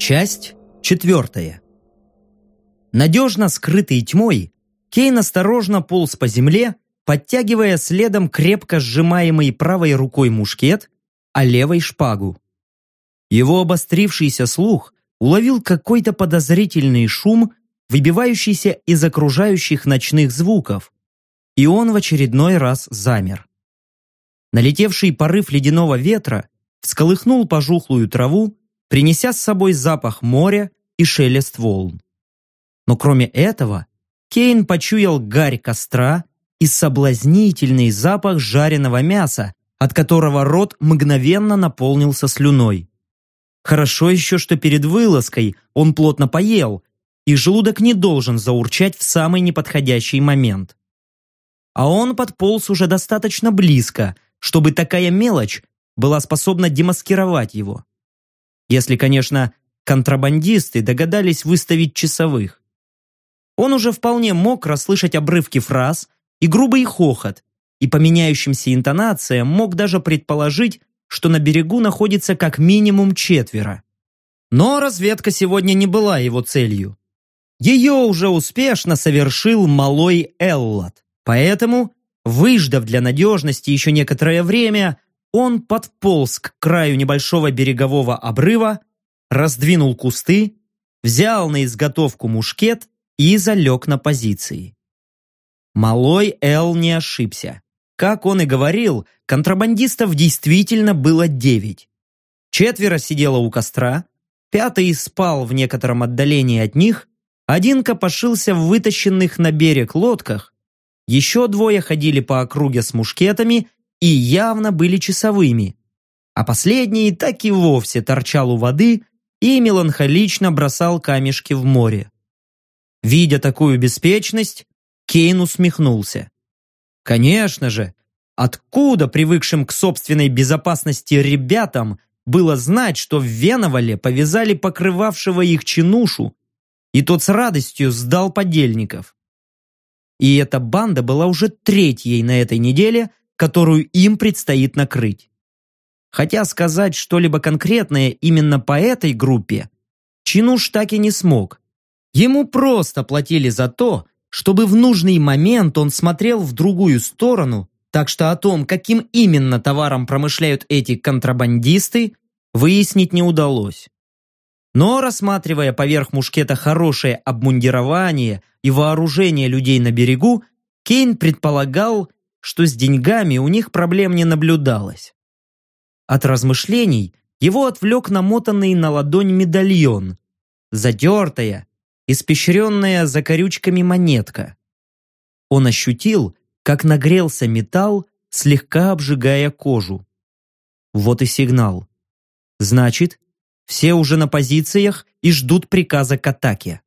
Часть четвертая. Надежно скрытый тьмой, Кейн осторожно полз по земле, подтягивая следом крепко сжимаемый правой рукой мушкет, а левой шпагу. Его обострившийся слух уловил какой-то подозрительный шум, выбивающийся из окружающих ночных звуков, и он в очередной раз замер. Налетевший порыв ледяного ветра всколыхнул пожухлую траву, принеся с собой запах моря и шелест волн. Но кроме этого, Кейн почуял гарь костра и соблазнительный запах жареного мяса, от которого рот мгновенно наполнился слюной. Хорошо еще, что перед вылазкой он плотно поел, и желудок не должен заурчать в самый неподходящий момент. А он подполз уже достаточно близко, чтобы такая мелочь была способна демаскировать его. Если, конечно, контрабандисты догадались выставить часовых. Он уже вполне мог расслышать обрывки фраз и грубый хохот, и по меняющимся интонациям мог даже предположить, что на берегу находится как минимум четверо. Но разведка сегодня не была его целью. Ее уже успешно совершил малой Эллот. Поэтому, выждав для надежности еще некоторое время, он подполз к краю небольшого берегового обрыва, раздвинул кусты, взял на изготовку мушкет и залег на позиции. Малой Эл не ошибся. Как он и говорил, контрабандистов действительно было девять. Четверо сидело у костра, пятый спал в некотором отдалении от них, один копошился в вытащенных на берег лодках, еще двое ходили по округе с мушкетами и явно были часовыми, а последний так и вовсе торчал у воды и меланхолично бросал камешки в море. Видя такую беспечность, Кейн усмехнулся. Конечно же, откуда привыкшим к собственной безопасности ребятам было знать, что в Веновале повязали покрывавшего их чинушу, и тот с радостью сдал подельников. И эта банда была уже третьей на этой неделе, которую им предстоит накрыть. Хотя сказать что-либо конкретное именно по этой группе Чинуш так и не смог. Ему просто платили за то, чтобы в нужный момент он смотрел в другую сторону, так что о том, каким именно товаром промышляют эти контрабандисты, выяснить не удалось. Но, рассматривая поверх мушкета хорошее обмундирование и вооружение людей на берегу, Кейн предполагал, что с деньгами у них проблем не наблюдалось. От размышлений его отвлек намотанный на ладонь медальон, затертая, испещренная закорючками монетка. Он ощутил, как нагрелся металл, слегка обжигая кожу. Вот и сигнал. Значит, все уже на позициях и ждут приказа к атаке.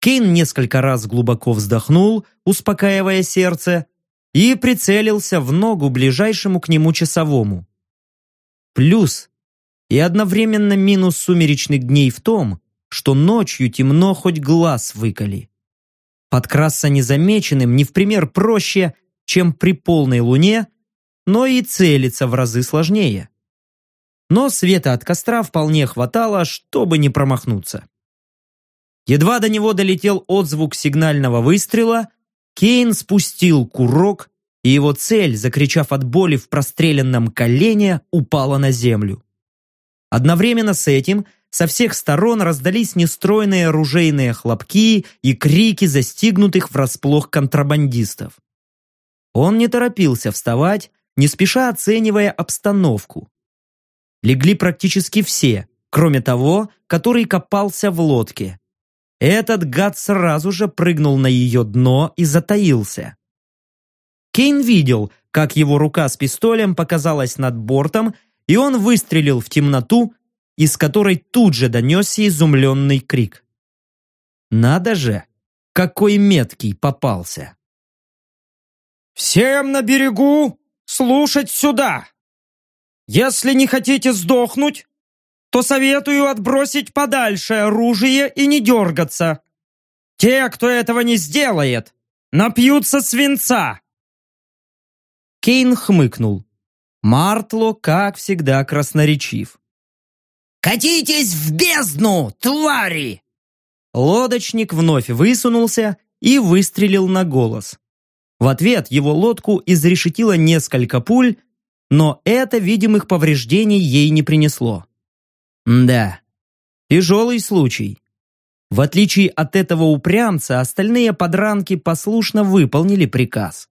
Кейн несколько раз глубоко вздохнул, успокаивая сердце, и прицелился в ногу ближайшему к нему часовому. Плюс и одновременно минус сумеречных дней в том, что ночью темно хоть глаз выколи. Подкрасться незамеченным не в пример проще, чем при полной луне, но и целиться в разы сложнее. Но света от костра вполне хватало, чтобы не промахнуться. Едва до него долетел отзвук сигнального выстрела, Кейн спустил курок, и его цель, закричав от боли в простреленном колене, упала на землю. Одновременно с этим – со всех сторон раздались нестройные оружейные хлопки и крики застигнутых врасплох контрабандистов. Он не торопился вставать, не спеша оценивая обстановку. Легли практически все, кроме того, который копался в лодке. Этот гад сразу же прыгнул на ее дно и затаился. Кейн видел, как его рука с пистолем показалась над бортом, и он выстрелил в темноту, из которой тут же донесся изумленный крик. «Надо же! Какой меткий попался!» «Всем на берегу слушать сюда! Если не хотите сдохнуть, то советую отбросить подальше оружие и не дергаться. Те, кто этого не сделает, напьются свинца!» Кейн хмыкнул. Мартло, как всегда, красноречив. «Катитесь в бездну, твари!» Лодочник вновь высунулся и выстрелил на голос. В ответ его лодку изрешетило несколько пуль, но это видимых повреждений ей не принесло. Да, тяжелый случай. В отличие от этого упрямца, остальные подранки послушно выполнили приказ.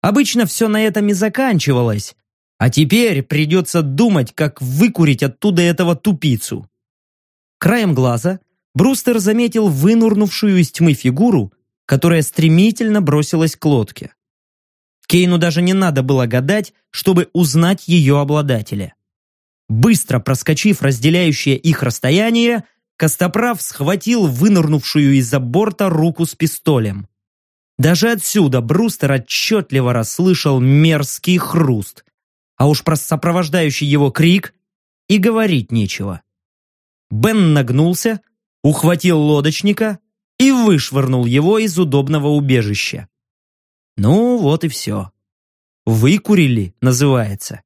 Обычно все на этом и заканчивалось, а теперь придется думать, как выкурить оттуда этого тупицу. Краем глаза Брустер заметил вынурнувшую из тьмы фигуру, которая стремительно бросилась к лодке. Кейну даже не надо было гадать, чтобы узнать ее обладателя. Быстро проскочив разделяющее их расстояние, Костоправ схватил вынырнувшую из-за борта руку с пистолем. Даже отсюда Брустер отчетливо расслышал мерзкий хруст, а уж про сопровождающий его крик и говорить нечего. Бен нагнулся, ухватил лодочника и вышвырнул его из удобного убежища. Ну, вот и все. Выкурили, называется.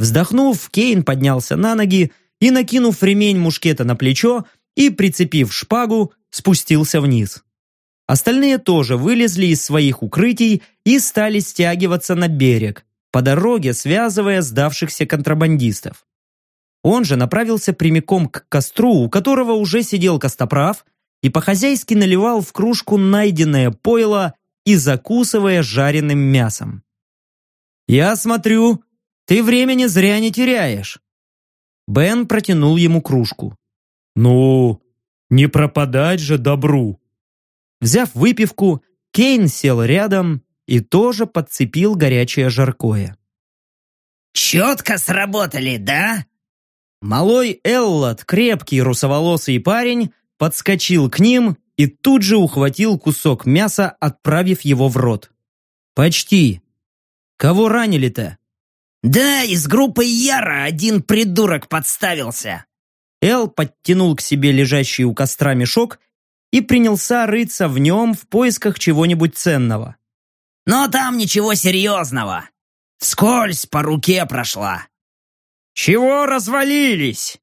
Вздохнув, Кейн поднялся на ноги и, накинув ремень мушкета на плечо и прицепив шпагу, спустился вниз. Остальные тоже вылезли из своих укрытий и стали стягиваться на берег, по дороге связывая сдавшихся контрабандистов. Он же направился прямиком к костру, у которого уже сидел костоправ, и по-хозяйски наливал в кружку найденное пойло и закусывая жареным мясом. «Я смотрю, ты времени зря не теряешь», Бен протянул ему кружку. «Ну, не пропадать же добру!» Взяв выпивку, Кейн сел рядом и тоже подцепил горячее жаркое. «Четко сработали, да?» Малой Эллот, крепкий русоволосый парень, подскочил к ним и тут же ухватил кусок мяса, отправив его в рот. «Почти. Кого ранили-то?» «Да, из группы Яра один придурок подставился!» Эл подтянул к себе лежащий у костра мешок и принялся рыться в нем в поисках чего-нибудь ценного. «Но там ничего серьезного. Вскользь по руке прошла». «Чего развалились?»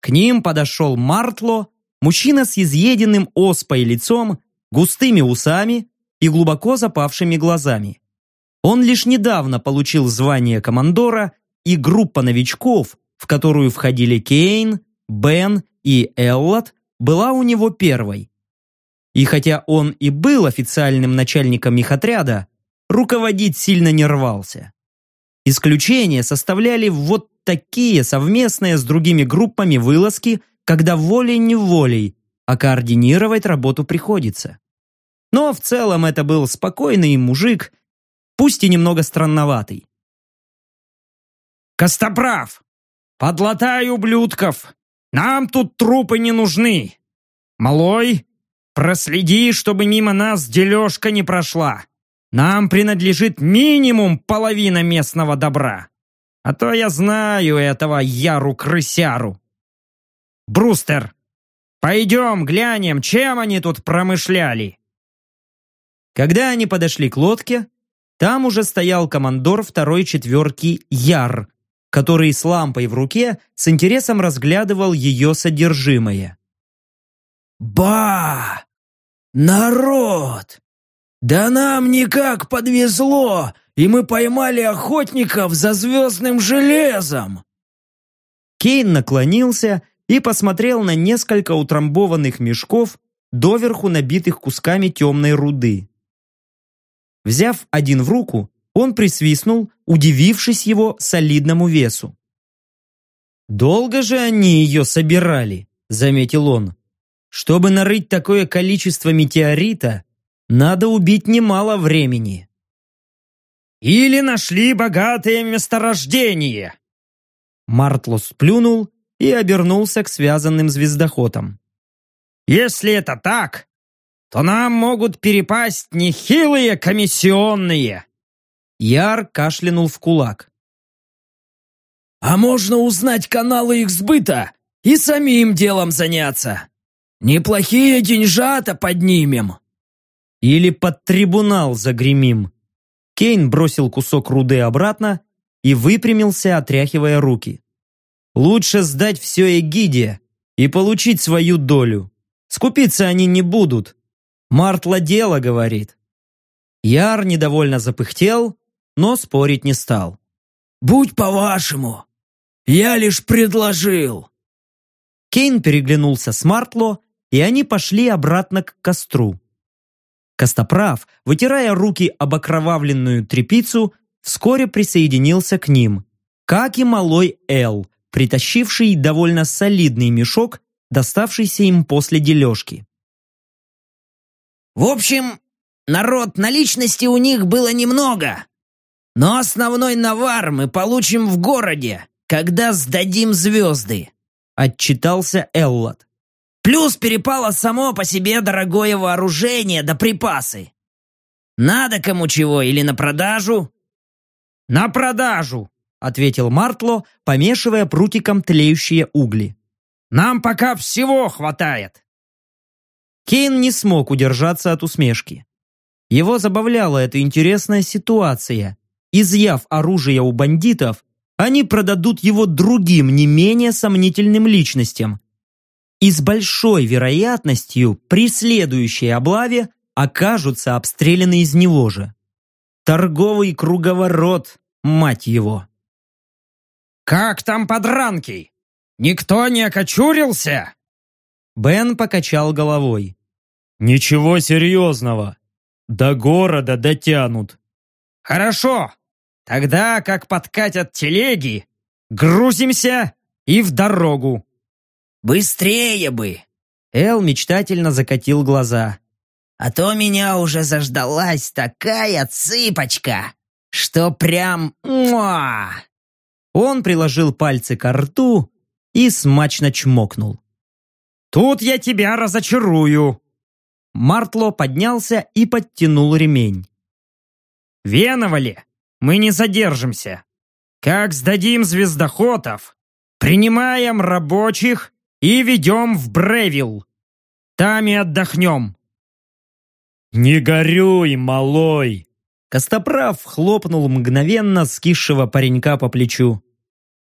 К ним подошел Мартло, мужчина с изъеденным оспой лицом, густыми усами и глубоко запавшими глазами. Он лишь недавно получил звание командора, и группа новичков, в которую входили Кейн, Бен и Эллот, была у него первой. И хотя он и был официальным начальником их отряда, руководить сильно не рвался. Исключение составляли вот такие совместные с другими группами вылазки, когда волей-неволей, а координировать работу приходится. Но в целом это был спокойный мужик, пусть и немного странноватый. «Костоправ! Подлатай ублюдков! Нам тут трупы не нужны! Малой, проследи, чтобы мимо нас дележка не прошла! Нам принадлежит минимум половина местного добра! А то я знаю этого Яру-крысяру! Брустер, пойдем глянем, чем они тут промышляли!» Когда они подошли к лодке, там уже стоял командор второй четверки Яр, который с лампой в руке с интересом разглядывал ее содержимое. «Ба! Народ! Да нам никак подвезло, и мы поймали охотников за звездным железом!» Кейн наклонился и посмотрел на несколько утрамбованных мешков, доверху набитых кусками темной руды. Взяв один в руку, он присвистнул, удивившись его солидному весу. «Долго же они ее собирали», — заметил он. «Чтобы нарыть такое количество метеорита, надо убить немало времени». «Или нашли богатое месторождение!» Мартлос плюнул и обернулся к связанным звездохотам. «Если это так, то нам могут перепасть нехилые комиссионные!» Яр кашлянул в кулак. «А можно узнать каналы их сбыта и самим делом заняться. Неплохие деньжата поднимем». «Или под трибунал загремим». Кейн бросил кусок руды обратно и выпрямился, отряхивая руки. Лучше сдать все Эгиде и получить свою долю. Скупиться они не будут. Мартла дело говорит. Яр недовольно запыхтел, но спорить не стал. «Будь по-вашему. Я лишь предложил». Кейн переглянулся с Мартло, и они пошли обратно к костру. Костоправ, вытирая руки об окровавленную тряпицу, вскоре присоединился к ним, как и малой Эл, притащивший довольно солидный мешок, доставшийся им после дележки. В общем, народ наличности у них было немного. Но основной навар мы получим в городе, когда сдадим звезды. Отчитался Эллот. Плюс перепало само по себе дорогое вооружение да припасы. Надо кому чего или на продажу? На продажу, ответил Мартло, помешивая прутиком тлеющие угли. Нам пока всего хватает. Кейн не смог удержаться от усмешки. Его забавляла эта интересная ситуация. Изъяв оружие у бандитов, они продадут его другим, не менее сомнительным личностям, и с большой вероятностью при следующей облаве окажутся обстреляны из него же. Торговый круговорот, мать его. «Как там подранки? Никто не окочурился?» Бен покачал головой. «Ничего серьезного. До города дотянут». «Хорошо. Тогда, как подкатят телеги, грузимся и в дорогу». «Быстрее бы!» Эл мечтательно закатил глаза. «А то меня уже заждалась такая цыпочка, что прям... Муа!» Он приложил пальцы к рту и смачно чмокнул. «Тут я тебя разочарую!» Мартло поднялся и подтянул ремень. «Веновали, мы не задержимся. Как сдадим звездоходов, принимаем рабочих и ведем в Бревилл. Там и отдохнем». «Не горюй, малой!» Костоправ хлопнул мгновенно скисшего паренька по плечу.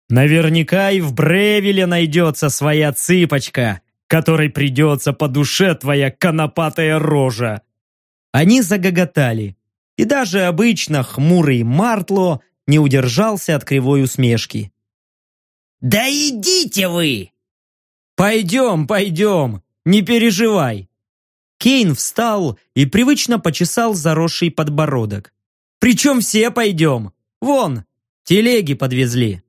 «Наверняка и в Бревиле найдется своя цыпочка, которой придется по душе твоя конопатая рожа». Они загоготали, и даже обычно хмурый Мартло не удержался от кривой усмешки. «Да идите вы!» «Пойдем, пойдем, не переживай!» Кейн встал и привычно почесал заросший подбородок. «Причем все пойдем! Вон, телеги подвезли!»